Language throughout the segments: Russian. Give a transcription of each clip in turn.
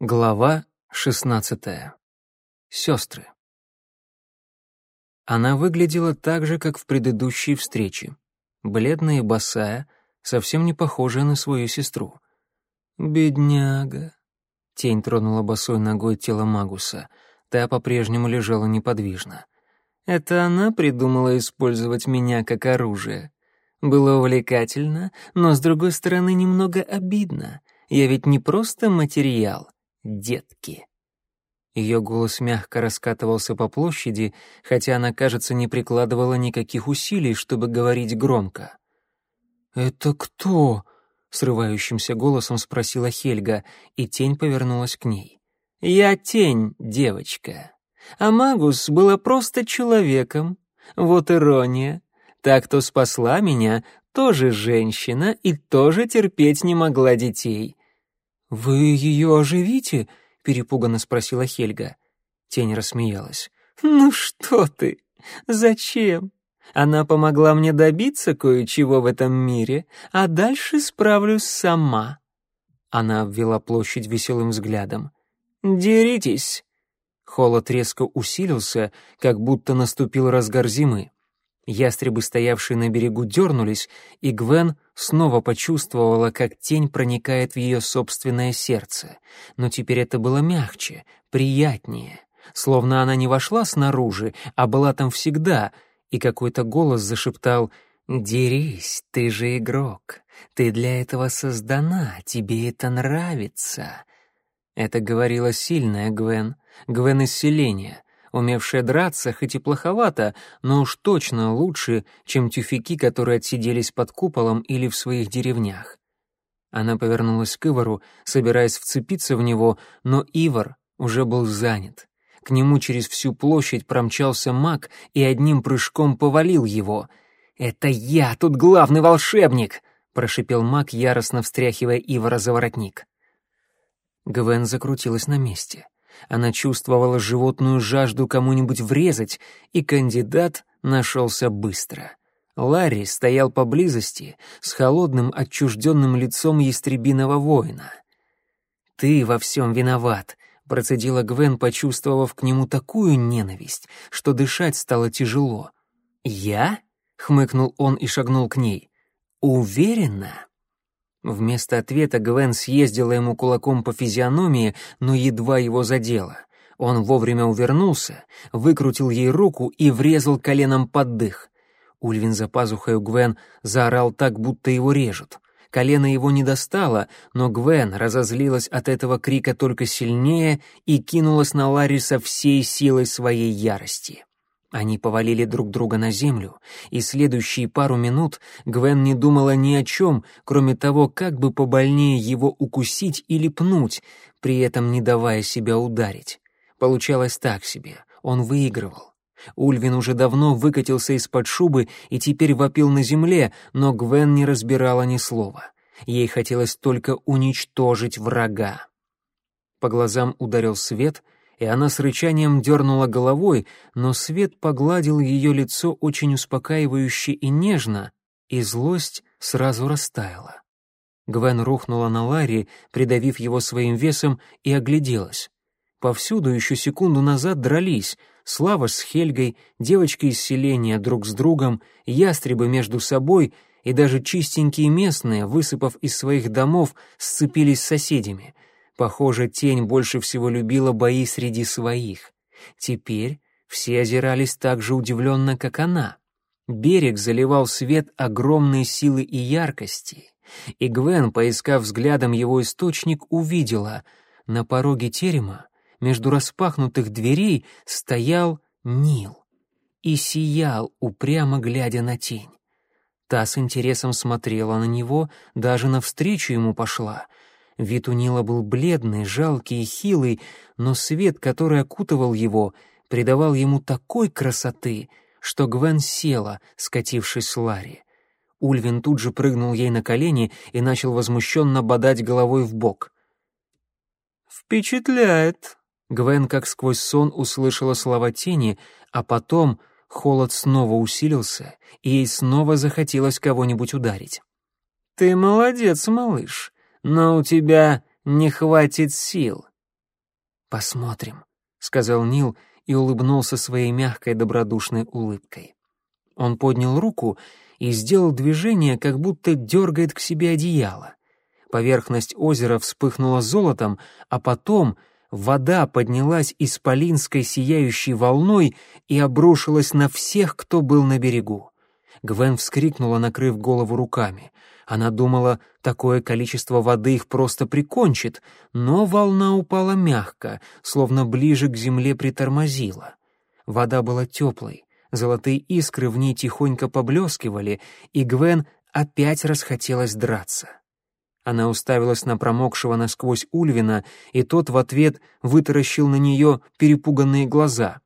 Глава шестнадцатая. Сестры. Она выглядела так же, как в предыдущей встрече. Бледная и босая, совсем не похожая на свою сестру. «Бедняга», — тень тронула босой ногой тело Магуса. Та по-прежнему лежала неподвижно. «Это она придумала использовать меня как оружие. Было увлекательно, но, с другой стороны, немного обидно. Я ведь не просто материал» детки. Ее голос мягко раскатывался по площади, хотя она, кажется, не прикладывала никаких усилий, чтобы говорить громко. «Это кто?» — срывающимся голосом спросила Хельга, и тень повернулась к ней. «Я тень, девочка. А Магус была просто человеком. Вот ирония. Та, кто спасла меня, тоже женщина и тоже терпеть не могла детей. «Вы ее оживите?» — перепуганно спросила Хельга. Тень рассмеялась. «Ну что ты? Зачем? Она помогла мне добиться кое-чего в этом мире, а дальше справлюсь сама». Она обвела площадь веселым взглядом. «Деритесь!» Холод резко усилился, как будто наступил разгар зимы. Ястребы, стоявшие на берегу, дернулись, и Гвен снова почувствовала, как тень проникает в ее собственное сердце. Но теперь это было мягче, приятнее. Словно она не вошла снаружи, а была там всегда, и какой-то голос зашептал «Дерись, ты же игрок, ты для этого создана, тебе это нравится». Это говорила сильная Гвен, Гвен из селения, умевшая драться, хоть и плоховато, но уж точно лучше, чем тюфяки, которые отсиделись под куполом или в своих деревнях. Она повернулась к Ивару, собираясь вцепиться в него, но Ивар уже был занят. К нему через всю площадь промчался маг и одним прыжком повалил его. «Это я тут главный волшебник!» — прошипел маг, яростно встряхивая Ивара за воротник. Гвен закрутилась на месте. Она чувствовала животную жажду кому-нибудь врезать, и кандидат нашелся быстро. Ларри стоял поблизости с холодным отчужденным лицом ястребиного воина. «Ты во всем виноват», — процедила Гвен, почувствовав к нему такую ненависть, что дышать стало тяжело. «Я?» — хмыкнул он и шагнул к ней. «Уверена?» Вместо ответа Гвен съездила ему кулаком по физиономии, но едва его задела. Он вовремя увернулся, выкрутил ей руку и врезал коленом под дых. Ульвин за пазухой у Гвен заорал так, будто его режут. Колено его не достало, но Гвен разозлилась от этого крика только сильнее и кинулась на Ларри со всей силой своей ярости. Они повалили друг друга на землю, и следующие пару минут Гвен не думала ни о чем, кроме того, как бы побольнее его укусить или пнуть, при этом не давая себя ударить. Получалось так себе, он выигрывал. Ульвин уже давно выкатился из-под шубы и теперь вопил на земле, но Гвен не разбирала ни слова. Ей хотелось только уничтожить врага. По глазам ударил свет — и она с рычанием дернула головой, но свет погладил ее лицо очень успокаивающе и нежно, и злость сразу растаяла. Гвен рухнула на Ларри, придавив его своим весом, и огляделась. Повсюду еще секунду назад дрались Слава с Хельгой, девочки из селения друг с другом, ястребы между собой и даже чистенькие местные, высыпав из своих домов, сцепились с соседями — Похоже, тень больше всего любила бои среди своих. Теперь все озирались так же удивленно, как она. Берег заливал свет огромной силы и яркости, и Гвен, поискав взглядом его источник, увидела — на пороге терема между распахнутых дверей стоял Нил и сиял, упрямо глядя на тень. Та с интересом смотрела на него, даже навстречу ему пошла — Вид у Нила был бледный, жалкий и хилый, но свет, который окутывал его, придавал ему такой красоты, что Гвен села, скатившись с Ларри. Ульвин тут же прыгнул ей на колени и начал возмущенно бодать головой в бок. «Впечатляет!» Гвен как сквозь сон услышала слова тени, а потом холод снова усилился, и ей снова захотелось кого-нибудь ударить. «Ты молодец, малыш но у тебя не хватит сил. «Посмотрим», — сказал Нил и улыбнулся своей мягкой добродушной улыбкой. Он поднял руку и сделал движение, как будто дергает к себе одеяло. Поверхность озера вспыхнула золотом, а потом вода поднялась исполинской сияющей волной и обрушилась на всех, кто был на берегу. Гвен вскрикнула, накрыв голову руками. Она думала, такое количество воды их просто прикончит, но волна упала мягко, словно ближе к земле притормозила. Вода была теплой, золотые искры в ней тихонько поблескивали, и Гвен опять расхотелось драться. Она уставилась на промокшего насквозь Ульвина, и тот в ответ вытаращил на нее перепуганные глаза.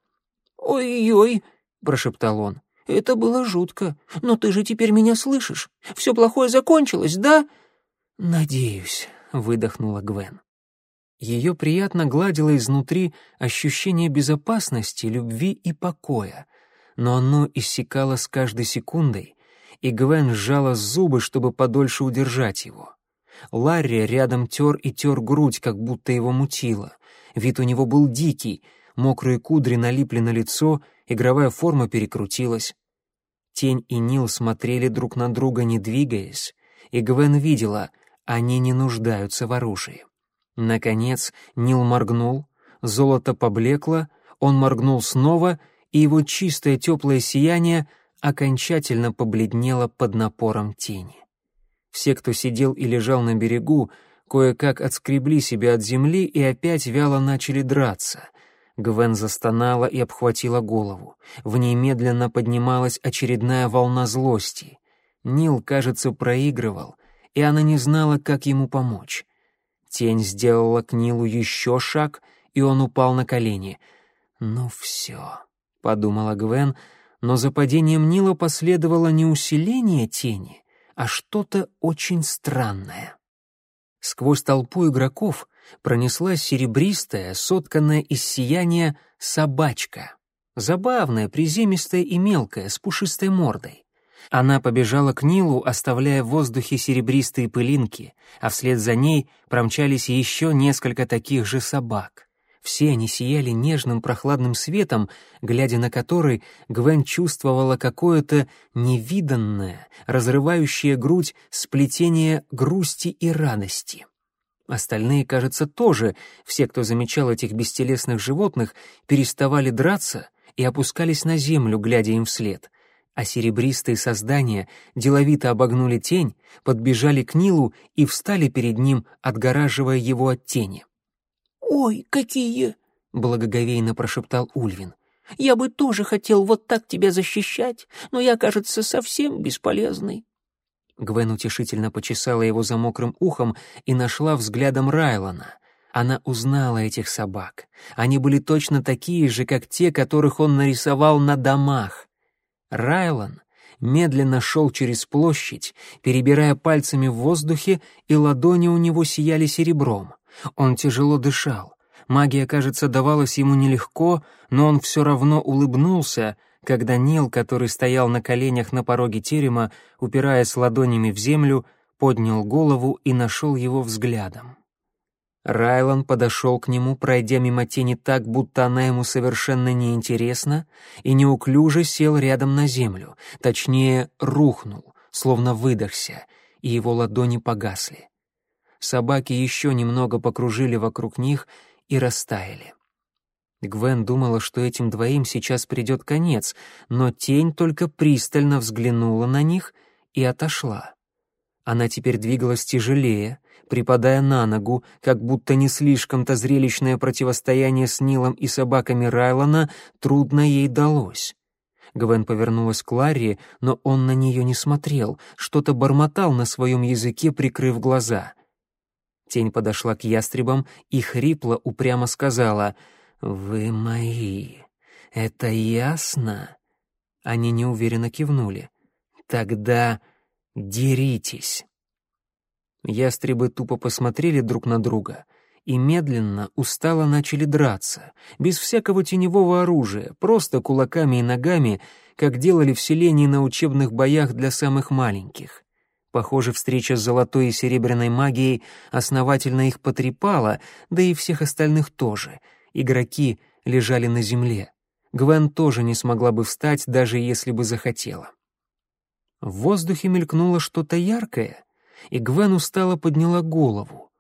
«Ой-ой-ой», — прошептал он, это было жутко. Но ты же теперь меня слышишь. Все плохое закончилось, да?» «Надеюсь», — выдохнула Гвен. Ее приятно гладило изнутри ощущение безопасности, любви и покоя, но оно иссякало с каждой секундой, и Гвен сжала зубы, чтобы подольше удержать его. Ларри рядом тер и тер грудь, как будто его мутило. Вид у него был дикий, мокрые кудри налипли на лицо, игровая форма перекрутилась. Тень и Нил смотрели друг на друга, не двигаясь, и Гвен видела, они не нуждаются в оружии. Наконец Нил моргнул, золото поблекло, он моргнул снова, и его чистое теплое сияние окончательно побледнело под напором тени. Все, кто сидел и лежал на берегу, кое-как отскребли себя от земли и опять вяло начали драться — Гвен застонала и обхватила голову. В ней медленно поднималась очередная волна злости. Нил, кажется, проигрывал, и она не знала, как ему помочь. Тень сделала к Нилу еще шаг, и он упал на колени. «Ну все», — подумала Гвен, но за падением Нила последовало не усиление тени, а что-то очень странное. Сквозь толпу игроков пронеслась серебристая, сотканная из сияния собачка. Забавная, приземистая и мелкая, с пушистой мордой. Она побежала к Нилу, оставляя в воздухе серебристые пылинки, а вслед за ней промчались еще несколько таких же собак. Все они сияли нежным прохладным светом, глядя на который Гвен чувствовала какое-то невиданное, разрывающее грудь сплетение грусти и радости. Остальные, кажется, тоже, все, кто замечал этих бестелесных животных, переставали драться и опускались на землю, глядя им вслед. А серебристые создания деловито обогнули тень, подбежали к Нилу и встали перед ним, отгораживая его от тени. «Ой, какие!» — благоговейно прошептал Ульвин. «Я бы тоже хотел вот так тебя защищать, но я, кажется, совсем бесполезный». Гвен утешительно почесала его за мокрым ухом и нашла взглядом Райлона. Она узнала этих собак. Они были точно такие же, как те, которых он нарисовал на домах. Райлон медленно шел через площадь, перебирая пальцами в воздухе, и ладони у него сияли серебром. Он тяжело дышал. Магия, кажется, давалась ему нелегко, но он все равно улыбнулся — когда Нил, который стоял на коленях на пороге терема, упираясь ладонями в землю, поднял голову и нашел его взглядом. Райлан подошел к нему, пройдя мимо тени так, будто она ему совершенно неинтересна, и неуклюже сел рядом на землю, точнее, рухнул, словно выдохся, и его ладони погасли. Собаки еще немного покружили вокруг них и растаяли. Гвен думала, что этим двоим сейчас придет конец, но тень только пристально взглянула на них и отошла. Она теперь двигалась тяжелее, припадая на ногу, как будто не слишком-то зрелищное противостояние с Нилом и собаками Райлона трудно ей далось. Гвен повернулась к Ларри, но он на нее не смотрел, что-то бормотал на своем языке, прикрыв глаза. Тень подошла к ястребам и хрипло упрямо сказала — «Вы мои. Это ясно?» Они неуверенно кивнули. «Тогда деритесь». Ястребы тупо посмотрели друг на друга и медленно, устало начали драться, без всякого теневого оружия, просто кулаками и ногами, как делали в селении на учебных боях для самых маленьких. Похоже, встреча с золотой и серебряной магией основательно их потрепала, да и всех остальных тоже. Игроки лежали на земле. Гвен тоже не смогла бы встать, даже если бы захотела. В воздухе мелькнуло что-то яркое, и Гвен устало подняла голову.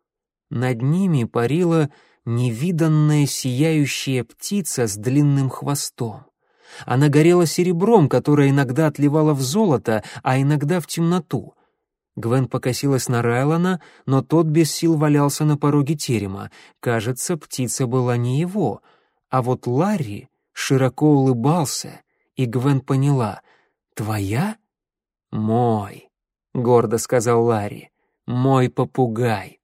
Над ними парила невиданная сияющая птица с длинным хвостом. Она горела серебром, которое иногда отливало в золото, а иногда в темноту. Гвен покосилась на Райлона, но тот без сил валялся на пороге терема. Кажется, птица была не его. А вот Ларри широко улыбался, и Гвен поняла — «Твоя?» «Мой», — гордо сказал Ларри, — «мой попугай».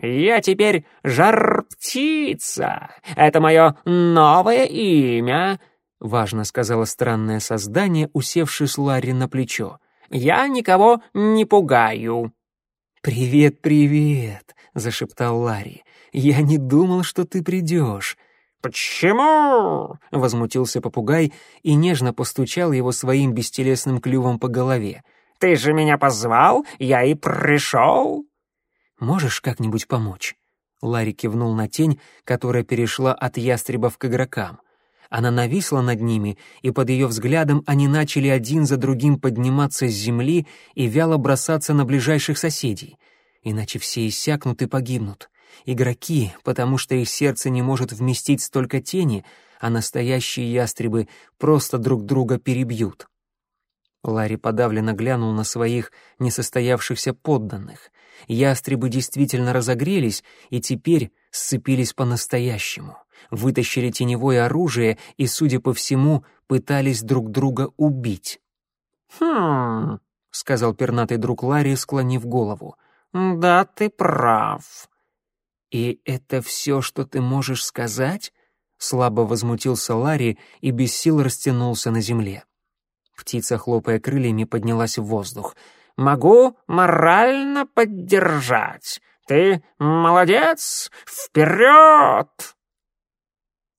«Я теперь жар-птица. Это мое новое имя», — важно сказала странное создание, усевшись Ларри на плечо. «Я никого не пугаю». «Привет, привет», — зашептал Ларри. «Я не думал, что ты придешь». «Почему?» — возмутился попугай и нежно постучал его своим бестелесным клювом по голове. «Ты же меня позвал, я и пришел». «Можешь как-нибудь помочь?» Ларри кивнул на тень, которая перешла от ястребов к игрокам. Она нависла над ними, и под ее взглядом они начали один за другим подниматься с земли и вяло бросаться на ближайших соседей. Иначе все иссякнут и погибнут игроки, потому что их сердце не может вместить столько тени, а настоящие ястребы просто друг друга перебьют. Ларри подавленно глянул на своих несостоявшихся подданных. Ястребы действительно разогрелись и теперь сцепились по-настоящему, вытащили теневое оружие и, судя по всему, пытались друг друга убить. «Хм...» — сказал пернатый друг Ларри, склонив голову. «Да, ты прав. «И это все, что ты можешь сказать?» Слабо возмутился Ларри и без сил растянулся на земле. Птица, хлопая крыльями, поднялась в воздух. «Могу морально поддержать. Ты молодец! Вперед!»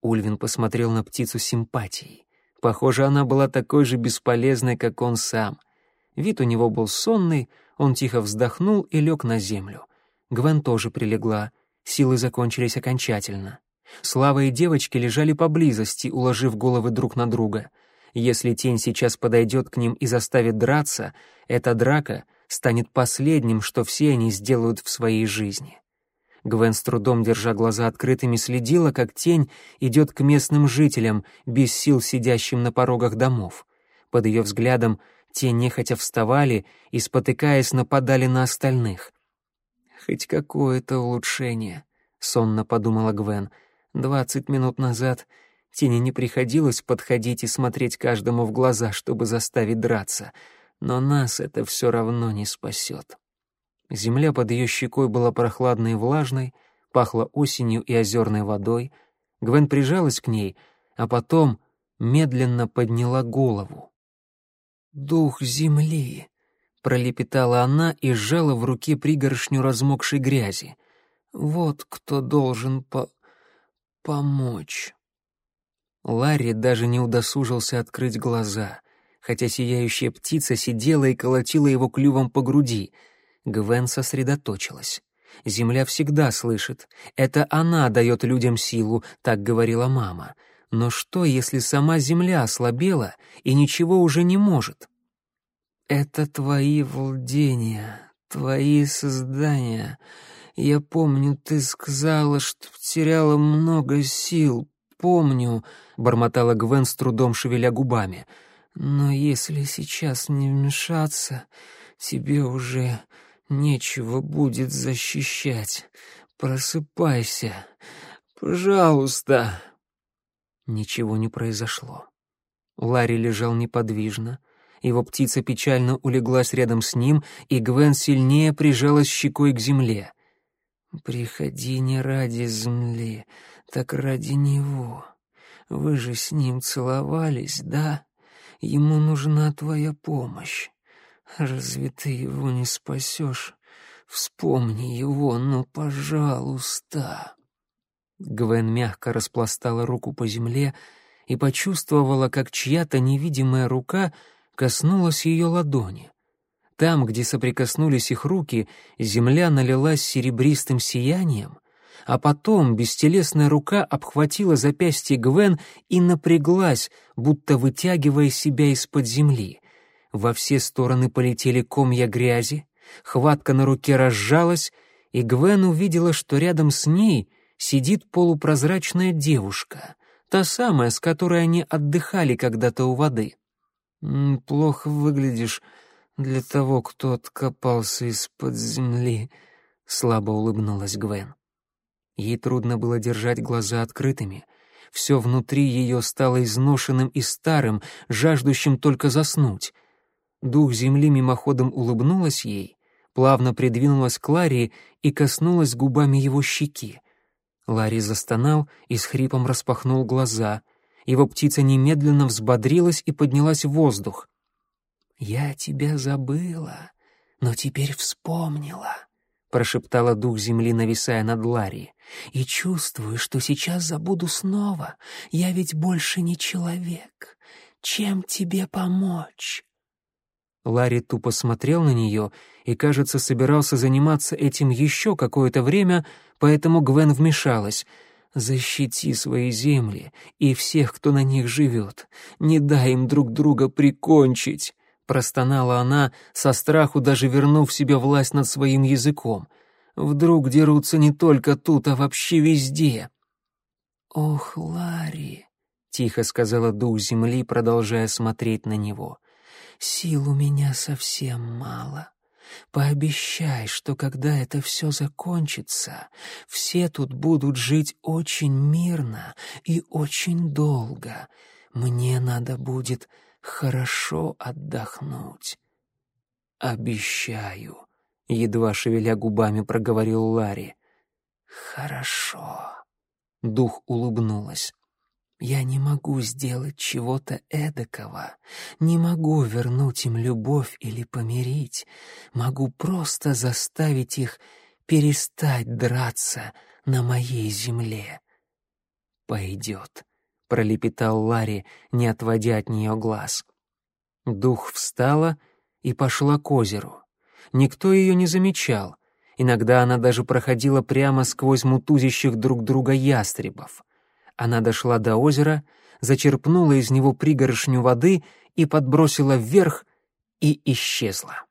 Ульвин посмотрел на птицу симпатией. Похоже, она была такой же бесполезной, как он сам. Вид у него был сонный, он тихо вздохнул и лег на землю. Гвен тоже прилегла. Силы закончились окончательно. Слава и девочки лежали поблизости, уложив головы друг на друга. Если тень сейчас подойдет к ним и заставит драться, эта драка станет последним, что все они сделают в своей жизни. Гвен с трудом, держа глаза открытыми, следила, как тень идет к местным жителям, без сил сидящим на порогах домов. Под ее взглядом те нехотя вставали и, спотыкаясь, нападали на остальных. Хоть какое-то улучшение, сонно подумала Гвен. Двадцать минут назад Тине не приходилось подходить и смотреть каждому в глаза, чтобы заставить драться, но нас это все равно не спасет. Земля под ее щекой была прохладной и влажной, пахла осенью и озерной водой. Гвен прижалась к ней, а потом медленно подняла голову. «Дух земли!» пролепетала она и сжала в руке пригоршню размокшей грязи. Вот кто должен по помочь. Ларри даже не удосужился открыть глаза, хотя сияющая птица сидела и колотила его клювом по груди. Гвен сосредоточилась. Земля всегда слышит. Это она дает людям силу, так говорила мама. Но что, если сама земля ослабела и ничего уже не может? Это твои владения, твои создания. Я помню, ты сказала, что потеряла много сил. Помню, бормотала Гвен с трудом шевеля губами. Но если сейчас не вмешаться, тебе уже нечего будет защищать. Просыпайся. Пожалуйста. Ничего не произошло. Ларри лежал неподвижно, его птица печально улеглась рядом с ним, и Гвен сильнее прижалась щекой к земле. «Приходи не ради земли, так ради него. Вы же с ним целовались, да? Ему нужна твоя помощь. Разве ты его не спасешь? Вспомни его, ну, пожалуйста». Гвен мягко распластала руку по земле и почувствовала, как чья-то невидимая рука — коснулась ее ладони. Там, где соприкоснулись их руки, земля налилась серебристым сиянием, а потом бестелесная рука обхватила запястье Гвен и напряглась, будто вытягивая себя из-под земли. Во все стороны полетели комья грязи, хватка на руке разжалась, и Гвен увидела, что рядом с ней сидит полупрозрачная девушка, та самая, с которой они отдыхали когда-то у воды. «Плохо выглядишь для того, кто откопался из-под земли», — слабо улыбнулась Гвен. Ей трудно было держать глаза открытыми. Все внутри ее стало изношенным и старым, жаждущим только заснуть. Дух земли мимоходом улыбнулась ей, плавно придвинулась к Ларри и коснулась губами его щеки. Ларри застонал и с хрипом распахнул глаза. Его птица немедленно взбодрилась и поднялась в воздух. «Я тебя забыла, но теперь вспомнила», — прошептала дух земли, нависая над Ларри. «И чувствую, что сейчас забуду снова. Я ведь больше не человек. Чем тебе помочь?» Ларри тупо смотрел на нее и, кажется, собирался заниматься этим еще какое-то время, поэтому Гвен вмешалась. «Защити свои земли и всех, кто на них живет. Не дай им друг друга прикончить!» Простонала она, со страху даже вернув себе власть над своим языком. «Вдруг дерутся не только тут, а вообще везде!» «Ох, Ларри!» — тихо сказала дух земли, продолжая смотреть на него — Сил у меня совсем мало. Пообещай, что когда это все закончится, все тут будут жить очень мирно и очень долго. Мне надо будет хорошо отдохнуть. Обещаю, едва шевеля губами проговорил Ларри. Хорошо. Дух улыбнулась. Я не могу сделать чего-то эдакого, не могу вернуть им любовь или помирить, могу просто заставить их перестать драться на моей земле. «Пойдет», — пролепетал Ларри, не отводя от нее глаз. Дух встала и пошла к озеру. Никто ее не замечал. Иногда она даже проходила прямо сквозь мутузящих друг друга ястребов. Она дошла до озера, зачерпнула из него пригоршню воды и подбросила вверх и исчезла.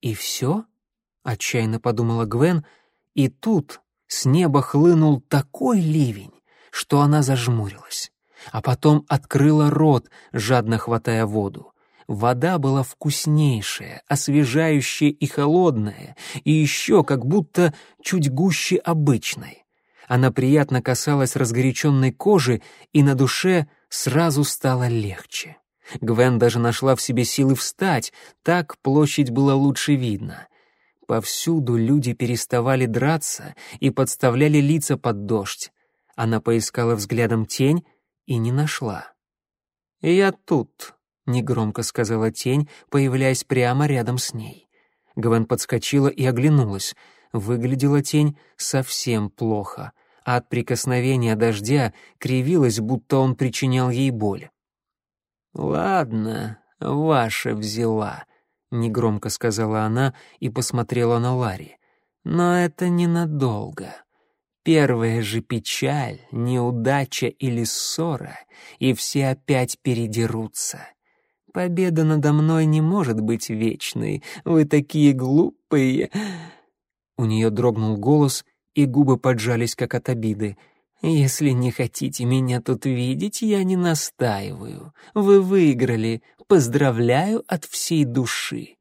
«И все?» — отчаянно подумала Гвен, и тут с неба хлынул такой ливень, что она зажмурилась, а потом открыла рот, жадно хватая воду. Вода была вкуснейшая, освежающая и холодная, и еще как будто чуть гуще обычной. Она приятно касалась разгоряченной кожи, и на душе сразу стало легче. Гвен даже нашла в себе силы встать, так площадь была лучше видна. Повсюду люди переставали драться и подставляли лица под дождь. Она поискала взглядом тень и не нашла. «Я тут», — негромко сказала тень, появляясь прямо рядом с ней. Гвен подскочила и оглянулась. Выглядела тень совсем плохо а от прикосновения дождя кривилась, будто он причинял ей боль. «Ладно, ваша взяла», — негромко сказала она и посмотрела на Ларри. «Но это ненадолго. Первая же печаль, неудача или ссора, и все опять передерутся. Победа надо мной не может быть вечной. Вы такие глупые». У нее дрогнул голос, и губы поджались, как от обиды. «Если не хотите меня тут видеть, я не настаиваю. Вы выиграли. Поздравляю от всей души».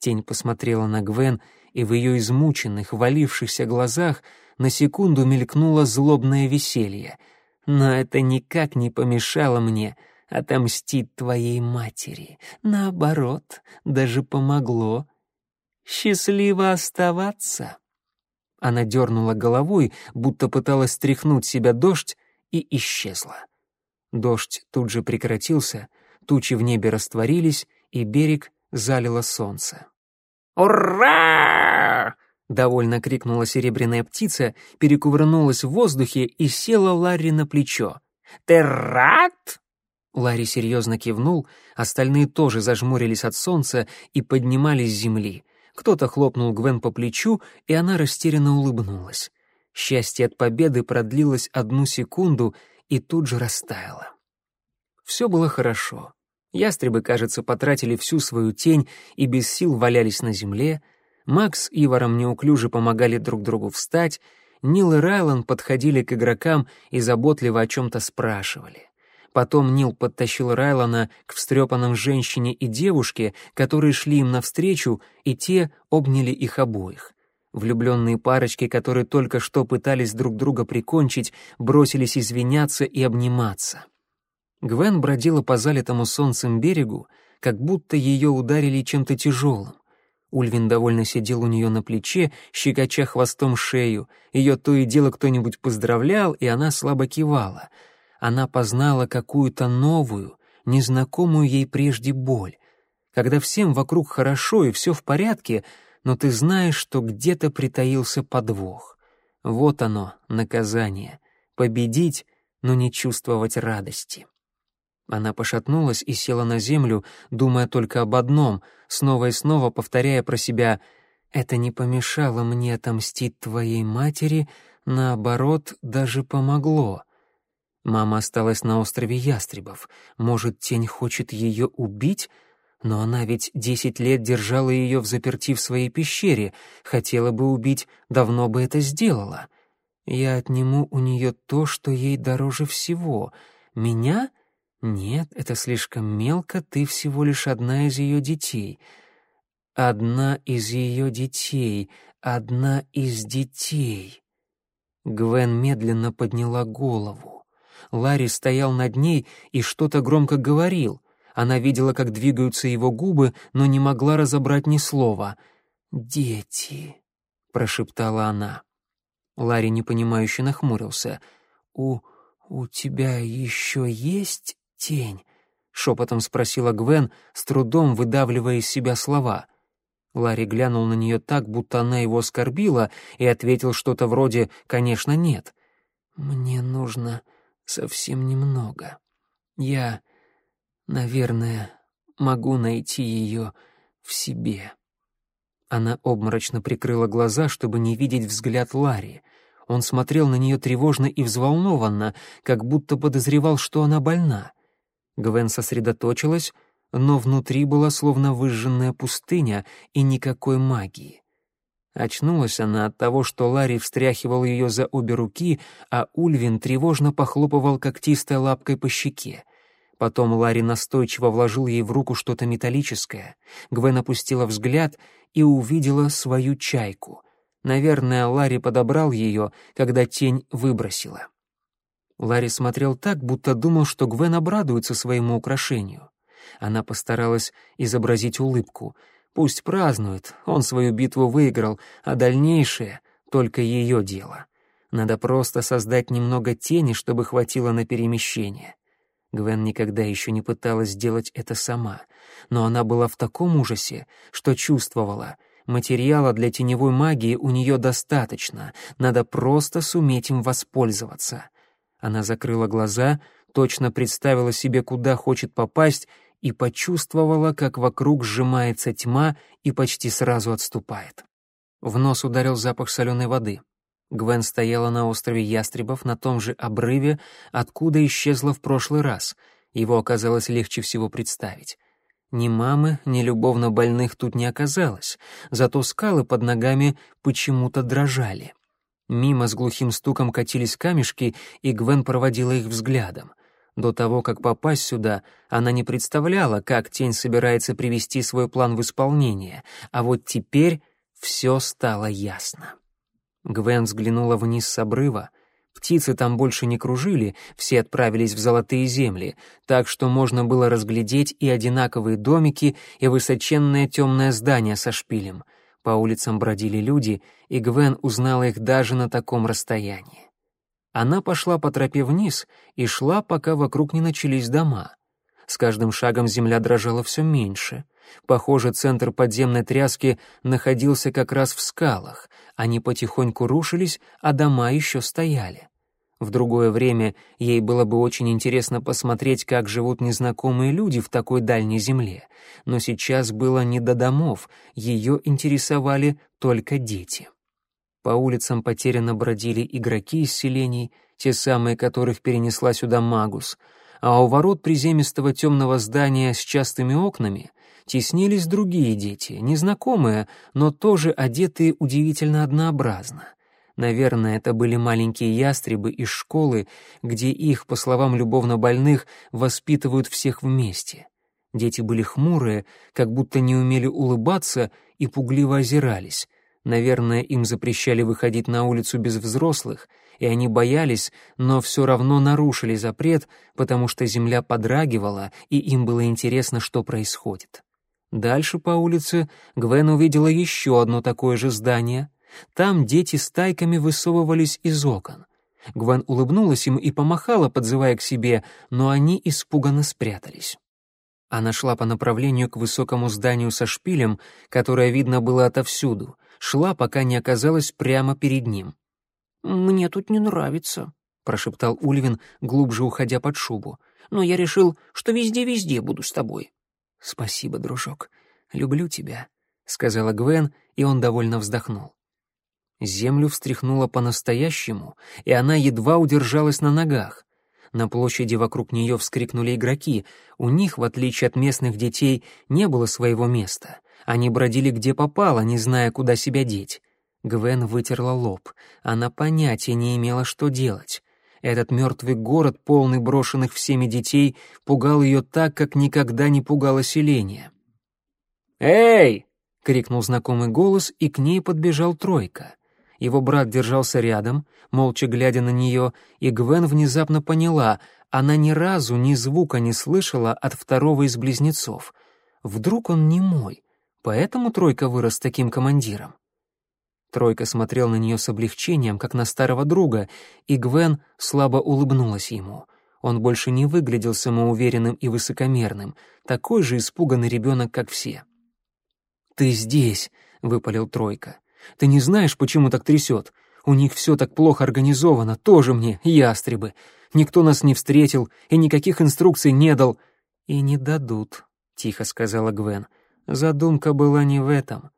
Тень посмотрела на Гвен, и в ее измученных, валившихся глазах на секунду мелькнуло злобное веселье. «Но это никак не помешало мне отомстить твоей матери. Наоборот, даже помогло. Счастливо оставаться». Она дернула головой, будто пыталась стряхнуть себя дождь, и исчезла. Дождь тут же прекратился, тучи в небе растворились, и берег залило солнце. «Ура!» — довольно крикнула серебряная птица, перекувырнулась в воздухе и села Ларри на плечо. «Ты рад?» Ларри серьезно кивнул, остальные тоже зажмурились от солнца и поднимались с земли. Кто-то хлопнул Гвен по плечу, и она растерянно улыбнулась. Счастье от победы продлилось одну секунду и тут же растаяло. Все было хорошо. Ястребы, кажется, потратили всю свою тень и без сил валялись на земле. Макс с Иваром неуклюже помогали друг другу встать. Нил и Райлан подходили к игрокам и заботливо о чем-то спрашивали. Потом Нил подтащил Райлана к встрепанным женщине и девушке, которые шли им навстречу, и те обняли их обоих. Влюбленные парочки, которые только что пытались друг друга прикончить, бросились извиняться и обниматься. Гвен бродила по залитому солнцем берегу, как будто ее ударили чем-то тяжелым. Ульвин довольно сидел у нее на плече, щекоча хвостом шею. Ее то и дело кто-нибудь поздравлял, и она слабо кивала. Она познала какую-то новую, незнакомую ей прежде боль. Когда всем вокруг хорошо и все в порядке, но ты знаешь, что где-то притаился подвох. Вот оно, наказание. Победить, но не чувствовать радости. Она пошатнулась и села на землю, думая только об одном, снова и снова повторяя про себя «Это не помешало мне отомстить твоей матери, наоборот, даже помогло». Мама осталась на острове Ястребов. Может, тень хочет ее убить? Но она ведь десять лет держала ее в заперти в своей пещере. Хотела бы убить, давно бы это сделала. Я отниму у нее то, что ей дороже всего. Меня — «Нет, это слишком мелко, ты всего лишь одна из ее детей». «Одна из ее детей, одна из детей». Гвен медленно подняла голову. Ларри стоял над ней и что-то громко говорил. Она видела, как двигаются его губы, но не могла разобрать ни слова. «Дети», — прошептала она. Ларри непонимающе нахмурился. «У... у тебя еще есть тень?» — шепотом спросила Гвен, с трудом выдавливая из себя слова. Ларри глянул на нее так, будто она его оскорбила, и ответил что-то вроде «конечно нет». «Мне нужно совсем немного. Я, наверное, могу найти ее в себе». Она обморочно прикрыла глаза, чтобы не видеть взгляд Ларри. Он смотрел на нее тревожно и взволнованно, как будто подозревал, что она больна. Гвен сосредоточилась, но внутри была словно выжженная пустыня и никакой магии. Очнулась она от того, что Ларри встряхивал ее за обе руки, а Ульвин тревожно похлопывал когтистой лапкой по щеке. Потом Ларри настойчиво вложил ей в руку что-то металлическое. Гвен опустила взгляд и увидела свою чайку. Наверное, Ларри подобрал ее, когда тень выбросила. Ларри смотрел так, будто думал, что Гвен обрадуется своему украшению. Она постаралась изобразить улыбку. Пусть празднует, он свою битву выиграл, а дальнейшее — только ее дело. Надо просто создать немного тени, чтобы хватило на перемещение. Гвен никогда еще не пыталась сделать это сама, но она была в таком ужасе, что чувствовала — Материала для теневой магии у нее достаточно, надо просто суметь им воспользоваться. Она закрыла глаза, точно представила себе, куда хочет попасть, и почувствовала, как вокруг сжимается тьма и почти сразу отступает. В нос ударил запах соленой воды. Гвен стояла на острове Ястребов на том же обрыве, откуда исчезла в прошлый раз. Его оказалось легче всего представить. Ни мамы, ни любовно больных тут не оказалось, зато скалы под ногами почему-то дрожали. Мимо с глухим стуком катились камешки, и Гвен проводила их взглядом. До того, как попасть сюда, она не представляла, как тень собирается привести свой план в исполнение, а вот теперь все стало ясно. Гвен взглянула вниз с обрыва. Птицы там больше не кружили, все отправились в золотые земли, так что можно было разглядеть и одинаковые домики, и высоченное темное здание со шпилем — по улицам бродили люди, и Гвен узнала их даже на таком расстоянии. Она пошла по тропе вниз и шла, пока вокруг не начались дома. С каждым шагом земля дрожала все меньше. Похоже, центр подземной тряски находился как раз в скалах. Они потихоньку рушились, а дома еще стояли. В другое время ей было бы очень интересно посмотреть, как живут незнакомые люди в такой дальней земле, но сейчас было не до домов, ее интересовали только дети. По улицам потерянно бродили игроки из селений, те самые, которых перенесла сюда Магус, а у ворот приземистого темного здания с частыми окнами теснились другие дети, незнакомые, но тоже одетые удивительно однообразно. Наверное, это были маленькие ястребы из школы, где их, по словам любовно больных, воспитывают всех вместе. Дети были хмурые, как будто не умели улыбаться и пугливо озирались. Наверное, им запрещали выходить на улицу без взрослых, и они боялись, но все равно нарушили запрет, потому что земля подрагивала, и им было интересно, что происходит. Дальше по улице Гвен увидела еще одно такое же здание — там дети стайками высовывались из окон. Гвен улыбнулась им и помахала, подзывая к себе, но они испуганно спрятались. Она шла по направлению к высокому зданию со шпилем, которое видно было отовсюду, шла, пока не оказалась прямо перед ним. «Мне тут не нравится», — прошептал Ульвин, глубже уходя под шубу. «Но я решил, что везде-везде буду с тобой». «Спасибо, дружок. Люблю тебя», — сказала Гвен, и он довольно вздохнул. Землю встряхнуло по-настоящему, и она едва удержалась на ногах. На площади вокруг нее вскрикнули игроки. У них, в отличие от местных детей, не было своего места. Они бродили где попало, не зная, куда себя деть. Гвен вытерла лоб. Она понятия не имела, что делать. Этот мертвый город, полный брошенных всеми детей, пугал ее так, как никогда не пугало селение. «Эй!» — крикнул знакомый голос, и к ней подбежал тройка. Его брат держался рядом, молча глядя на нее, и Гвен внезапно поняла, она ни разу ни звука не слышала от второго из близнецов. Вдруг он не мой, поэтому Тройка вырос таким командиром. Тройка смотрел на нее с облегчением, как на старого друга, и Гвен слабо улыбнулась ему. Он больше не выглядел самоуверенным и высокомерным, такой же испуганный ребенок, как все. «Ты здесь!» — выпалил Тройка. Ты не знаешь, почему так трясет? У них все так плохо организовано, тоже мне, ястребы. Никто нас не встретил и никаких инструкций не дал». «И не дадут», — тихо сказала Гвен. «Задумка была не в этом».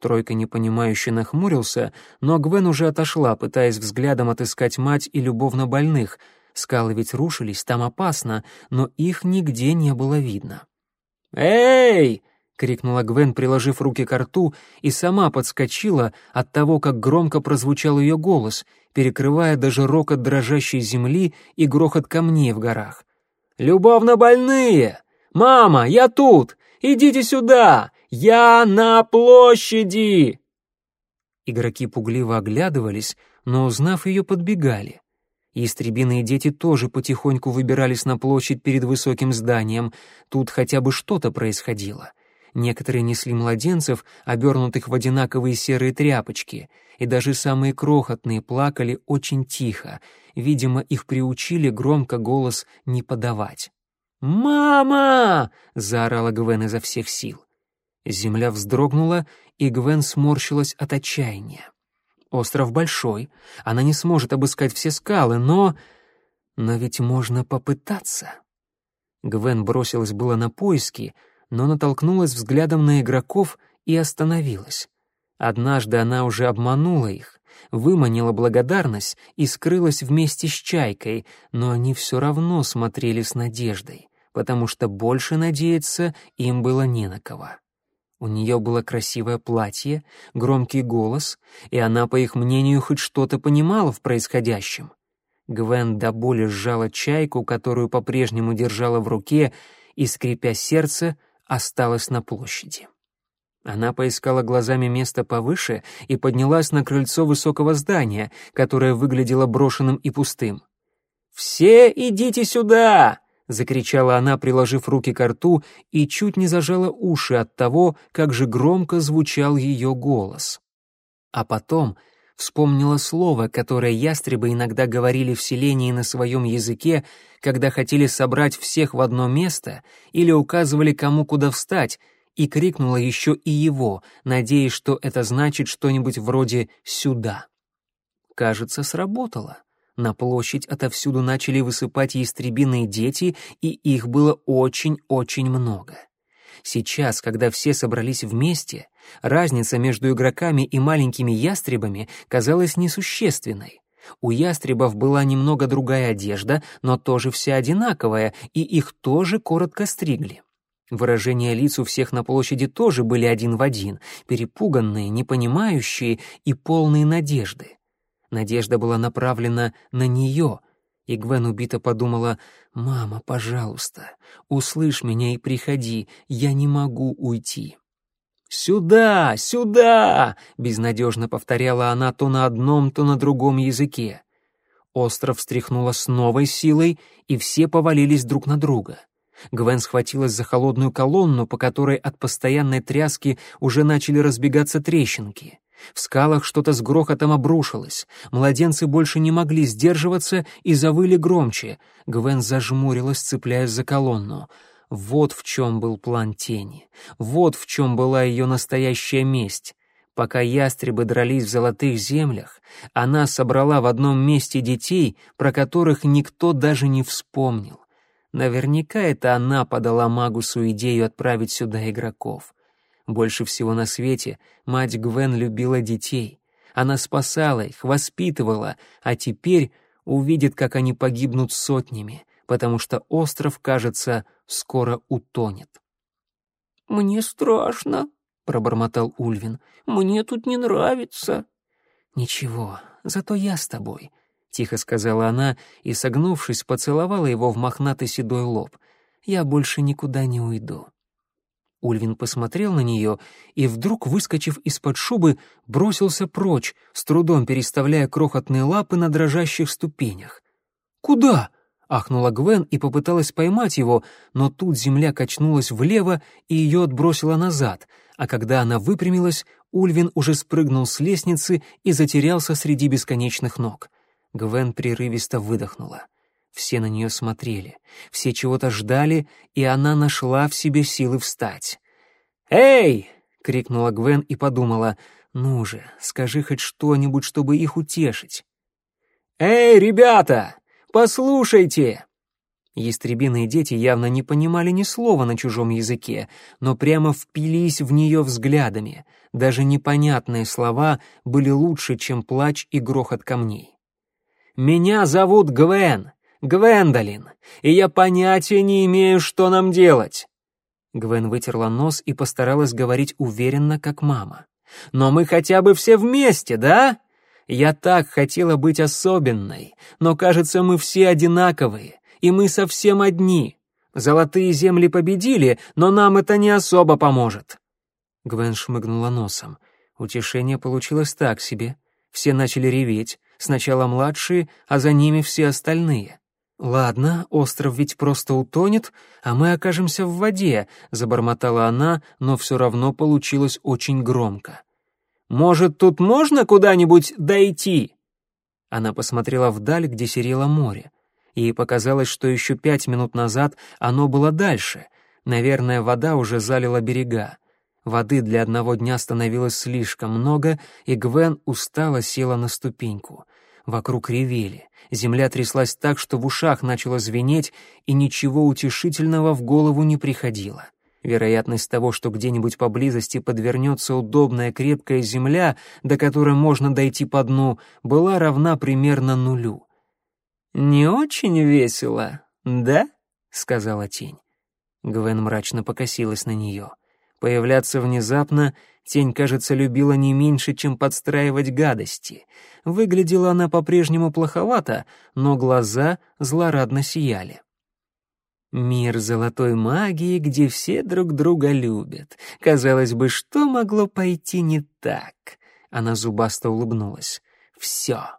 Тройка непонимающе нахмурился, но Гвен уже отошла, пытаясь взглядом отыскать мать и любовно больных. Скалы ведь рушились, там опасно, но их нигде не было видно. «Эй!» — крикнула Гвен, приложив руки к рту, и сама подскочила от того, как громко прозвучал ее голос, перекрывая даже рокот дрожащей земли и грохот камней в горах. «Любовно больные! Мама, я тут! Идите сюда! Я на площади!» Игроки пугливо оглядывались, но, узнав ее, подбегали. Истребиные дети тоже потихоньку выбирались на площадь перед высоким зданием. Тут хотя бы что-то происходило — Некоторые несли младенцев, обернутых в одинаковые серые тряпочки, и даже самые крохотные плакали очень тихо. Видимо, их приучили громко голос не подавать. «Мама!» — заорала Гвен изо всех сил. Земля вздрогнула, и Гвен сморщилась от отчаяния. Остров большой, она не сможет обыскать все скалы, но... Но ведь можно попытаться. Гвен бросилась было на поиски, но натолкнулась взглядом на игроков и остановилась. Однажды она уже обманула их, выманила благодарность и скрылась вместе с Чайкой, но они все равно смотрели с надеждой, потому что больше надеяться им было не на кого. У нее было красивое платье, громкий голос, и она, по их мнению, хоть что-то понимала в происходящем. Гвен до боли сжала чайку, которую по-прежнему держала в руке, и, скрипя сердце, осталась на площади. Она поискала глазами место повыше и поднялась на крыльцо высокого здания, которое выглядело брошенным и пустым. «Все идите сюда!» — закричала она, приложив руки к рту, и чуть не зажала уши от того, как же громко звучал ее голос. А потом вспомнила слово, которое ястребы иногда говорили в селении на своем языке, когда хотели собрать всех в одно место или указывали, кому куда встать, и крикнула еще и его, надеясь, что это значит что-нибудь вроде «сюда». Кажется, сработало. На площадь отовсюду начали высыпать ястребиные дети, и их было очень-очень много. Сейчас, когда все собрались вместе, разница между игроками и маленькими ястребами казалась несущественной. У ястребов была немного другая одежда, но тоже вся одинаковая, и их тоже коротко стригли. Выражения лиц у всех на площади тоже были один в один, перепуганные, непонимающие и полные надежды. Надежда была направлена на нее, и Гвен убито подумала, «Мама, пожалуйста, услышь меня и приходи, я не могу уйти». «Сюда, сюда!» — безнадежно повторяла она то на одном, то на другом языке. Остров встряхнуло с новой силой, и все повалились друг на друга. Гвен схватилась за холодную колонну, по которой от постоянной тряски уже начали разбегаться трещинки. В скалах что-то с грохотом обрушилось. Младенцы больше не могли сдерживаться и завыли громче. Гвен зажмурилась, цепляясь за колонну. Вот в чем был план тени. Вот в чем была ее настоящая месть. Пока ястребы дрались в золотых землях, она собрала в одном месте детей, про которых никто даже не вспомнил. Наверняка это она подала Магусу идею отправить сюда игроков. Больше всего на свете мать Гвен любила детей. Она спасала их, воспитывала, а теперь увидит, как они погибнут сотнями, потому что остров, кажется, скоро утонет. «Мне страшно», — пробормотал Ульвин. «Мне тут не нравится». «Ничего, зато я с тобой тихо сказала она и, согнувшись, поцеловала его в мохнатый седой лоб. Я больше никуда не уйду. Ульвин посмотрел на нее и вдруг, выскочив из-под шубы, бросился прочь, с трудом переставляя крохотные лапы на дрожащих ступенях. «Куда?» — ахнула Гвен и попыталась поймать его, но тут земля качнулась влево и ее отбросила назад, а когда она выпрямилась, Ульвин уже спрыгнул с лестницы и затерялся среди бесконечных ног. Гвен прерывисто выдохнула. Все на нее смотрели, все чего-то ждали, и она нашла в себе силы встать. «Эй!» — крикнула Гвен и подумала, «Ну же, скажи хоть что-нибудь, чтобы их утешить». «Эй, ребята, послушайте!» Ястребиные дети явно не понимали ни слова на чужом языке, но прямо впились в нее взглядами. Даже непонятные слова были лучше, чем плач и грохот камней. Меня зовут Гвен, Гвендолин, и я понятия не имею, что нам делать». Гвен вытерла нос и постаралась говорить уверенно, как мама. «Но мы хотя бы все вместе, да? Я так хотела быть особенной, но, кажется, мы все одинаковые, и мы совсем одни. Золотые земли победили, но нам это не особо поможет». Гвен шмыгнула носом. Утешение получилось так себе. Все начали реветь, Сначала младшие, а за ними все остальные. «Ладно, остров ведь просто утонет, а мы окажемся в воде», — забормотала она, но все равно получилось очень громко. «Может, тут можно куда-нибудь дойти?» Она посмотрела вдаль, где серело море. Ей показалось, что еще пять минут назад оно было дальше. Наверное, вода уже залила берега. Воды для одного дня становилось слишком много, и Гвен устало села на ступеньку. Вокруг ревели, земля тряслась так, что в ушах начало звенеть, и ничего утешительного в голову не приходило. Вероятность того, что где-нибудь поблизости подвернется удобная крепкая земля, до которой можно дойти по дну, была равна примерно нулю. «Не очень весело, да?» — сказала тень. Гвен мрачно покосилась на нее. Появляться внезапно тень, кажется, любила не меньше, чем подстраивать гадости. Выглядела она по-прежнему плоховато, но глаза злорадно сияли. Мир золотой магии, где все друг друга любят. Казалось бы, что могло пойти не так? Она зубасто улыбнулась. Все.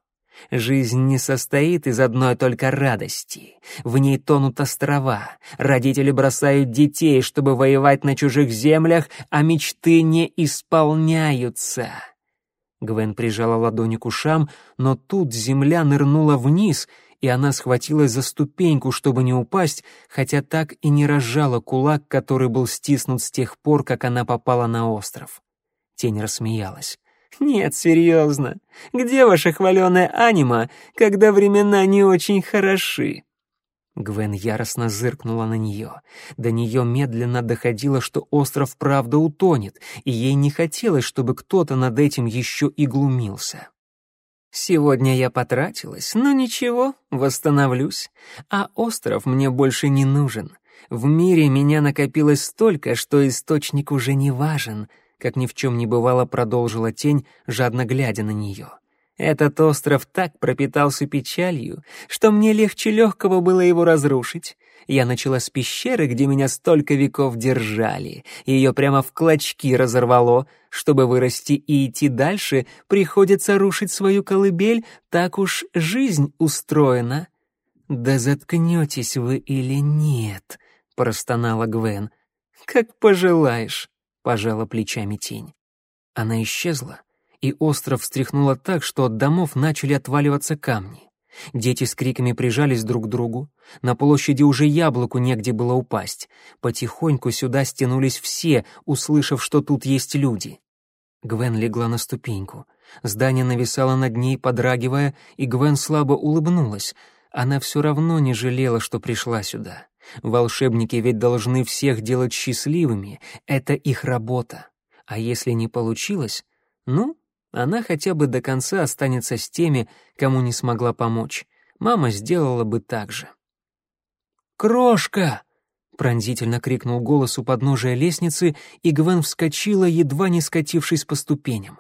Жизнь не состоит из одной только радости. В ней тонут острова. Родители бросают детей, чтобы воевать на чужих землях, а мечты не исполняются. Гвен прижала ладони к ушам, но тут земля нырнула вниз, и она схватилась за ступеньку, чтобы не упасть, хотя так и не разжала кулак, который был стиснут с тех пор, как она попала на остров. Тень рассмеялась. «Нет, серьезно. Где ваша хваленая анима, когда времена не очень хороши?» Гвен яростно зыркнула на нее. До нее медленно доходило, что остров правда утонет, и ей не хотелось, чтобы кто-то над этим еще и глумился. «Сегодня я потратилась, но ничего, восстановлюсь. А остров мне больше не нужен. В мире меня накопилось столько, что источник уже не важен», как ни в чем не бывало продолжила тень, жадно глядя на нее. Этот остров так пропитался печалью, что мне легче легкого было его разрушить. Я начала с пещеры, где меня столько веков держали. Ее прямо в клочки разорвало. Чтобы вырасти и идти дальше, приходится рушить свою колыбель, так уж жизнь устроена. «Да заткнетесь вы или нет?» — простонала Гвен. «Как пожелаешь», — пожала плечами тень. Она исчезла, и остров встряхнуло так, что от домов начали отваливаться камни. Дети с криками прижались друг к другу. На площади уже яблоку негде было упасть. Потихоньку сюда стянулись все, услышав, что тут есть люди. Гвен легла на ступеньку. Здание нависало над ней, подрагивая, и Гвен слабо улыбнулась. Она все равно не жалела, что пришла сюда. Волшебники ведь должны всех делать счастливыми. Это их работа. А если не получилось, ну, она хотя бы до конца останется с теми, кому не смогла помочь. Мама сделала бы так же. «Крошка!» — пронзительно крикнул голос у подножия лестницы, и Гвен вскочила, едва не скатившись по ступеням.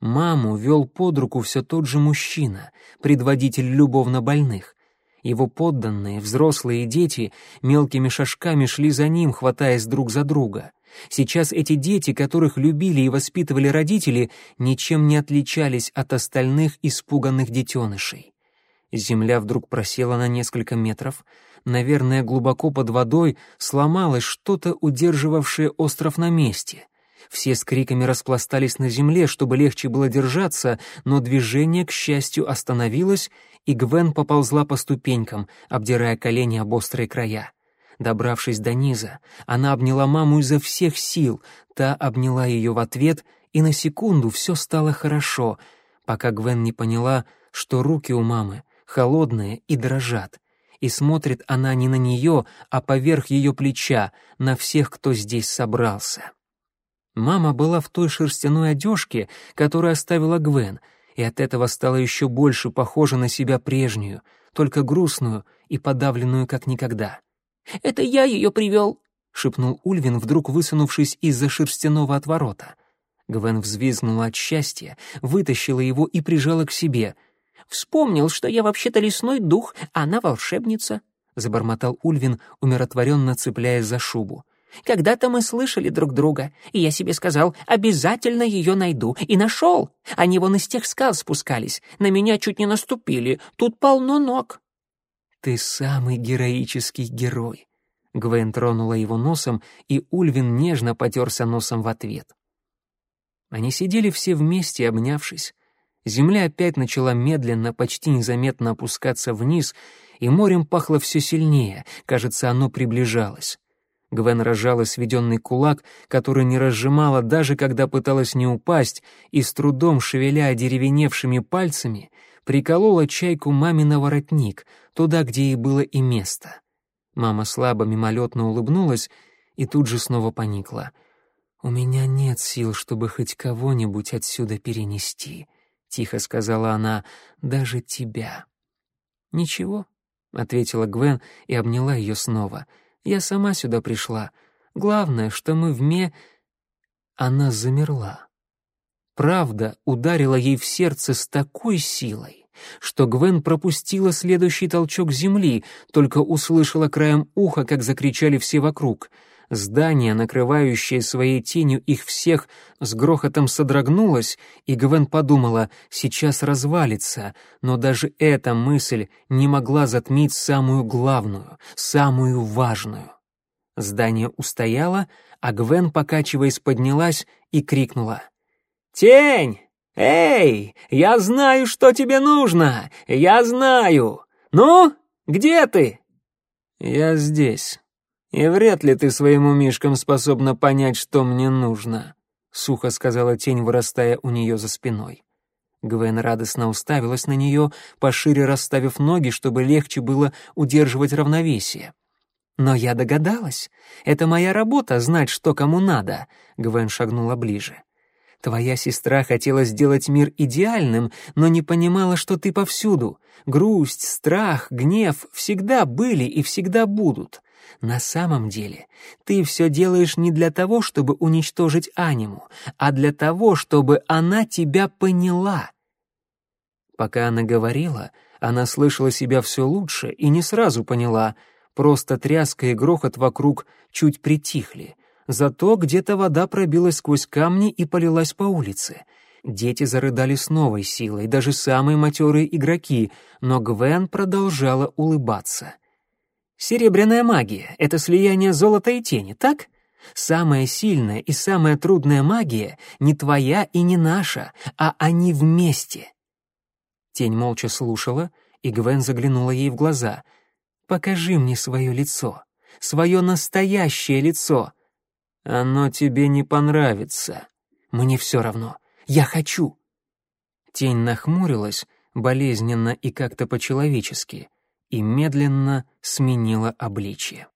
Маму вел под руку все тот же мужчина, предводитель любовно больных. Его подданные, взрослые и дети, мелкими шажками шли за ним, хватаясь друг за друга — Сейчас эти дети, которых любили и воспитывали родители, ничем не отличались от остальных испуганных детенышей. Земля вдруг просела на несколько метров. Наверное, глубоко под водой сломалось что-то, удерживавшее остров на месте. Все с криками распластались на земле, чтобы легче было держаться, но движение, к счастью, остановилось, и Гвен поползла по ступенькам, обдирая колени об острые края. Добравшись до низа, она обняла маму изо всех сил, та обняла ее в ответ, и на секунду все стало хорошо, пока Гвен не поняла, что руки у мамы холодные и дрожат, и смотрит она не на нее, а поверх ее плеча, на всех, кто здесь собрался. Мама была в той шерстяной одежке, которую оставила Гвен, и от этого стала еще больше похожа на себя прежнюю, только грустную и подавленную как никогда. Это я ее привел», — шепнул Ульвин, вдруг высунувшись из-за шерстяного отворота. Гвен взвизгнула от счастья, вытащила его и прижала к себе. «Вспомнил, что я вообще-то лесной дух, а она волшебница», — забормотал Ульвин, умиротворенно цепляясь за шубу. «Когда-то мы слышали друг друга, и я себе сказал, обязательно ее найду, и нашел. Они вон из тех скал спускались, на меня чуть не наступили, тут полно ног». «Ты самый героический герой!» Гвен тронула его носом, и Ульвин нежно потерся носом в ответ. Они сидели все вместе, обнявшись. Земля опять начала медленно, почти незаметно опускаться вниз, и морем пахло все сильнее, кажется, оно приближалось. Гвен разжала сведенный кулак, который не разжимала даже когда пыталась не упасть, и с трудом шевеля одеревеневшими пальцами, приколола чайку маме на воротник, туда, где ей было и место. Мама слабо мимолетно улыбнулась и тут же снова поникла. «У меня нет сил, чтобы хоть кого-нибудь отсюда перенести», — тихо сказала она, — «даже тебя». «Ничего», — ответила Гвен и обняла ее снова. «Я сама сюда пришла. Главное, что мы вме...» Она замерла. Правда ударила ей в сердце с такой силой, что Гвен пропустила следующий толчок земли, только услышала краем уха, как закричали все вокруг. Здание, накрывающее своей тенью их всех, с грохотом содрогнулось, и Гвен подумала, сейчас развалится, но даже эта мысль не могла затмить самую главную, самую важную. Здание устояло, а Гвен, покачиваясь, поднялась и крикнула — «Тень! Эй, я знаю, что тебе нужно! Я знаю! Ну, где ты?» «Я здесь. И вряд ли ты своим умишкам способна понять, что мне нужно», сухо сказала тень, вырастая у нее за спиной. Гвен радостно уставилась на нее, пошире расставив ноги, чтобы легче было удерживать равновесие. «Но я догадалась. Это моя работа — знать, что кому надо», — Гвен шагнула ближе. «Твоя сестра хотела сделать мир идеальным, но не понимала, что ты повсюду. Грусть, страх, гнев всегда были и всегда будут. На самом деле, ты все делаешь не для того, чтобы уничтожить аниму, а для того, чтобы она тебя поняла. Пока она говорила, она слышала себя все лучше и не сразу поняла, просто тряска и грохот вокруг чуть притихли. Зато где-то вода пробилась сквозь камни и полилась по улице. Дети зарыдали с новой силой, даже самые матерые игроки, но Гвен продолжала улыбаться. Серебряная магия — это слияние золота и тени, так? Самая сильная и самая трудная магия не твоя и не наша, а они вместе. Тень молча слушала, и Гвен заглянула ей в глаза. «Покажи мне свое лицо, свое настоящее лицо». «Оно тебе не понравится». «Мне все равно. Я хочу». Тень нахмурилась, болезненно и как-то по-человечески — и медленно сменила обличье.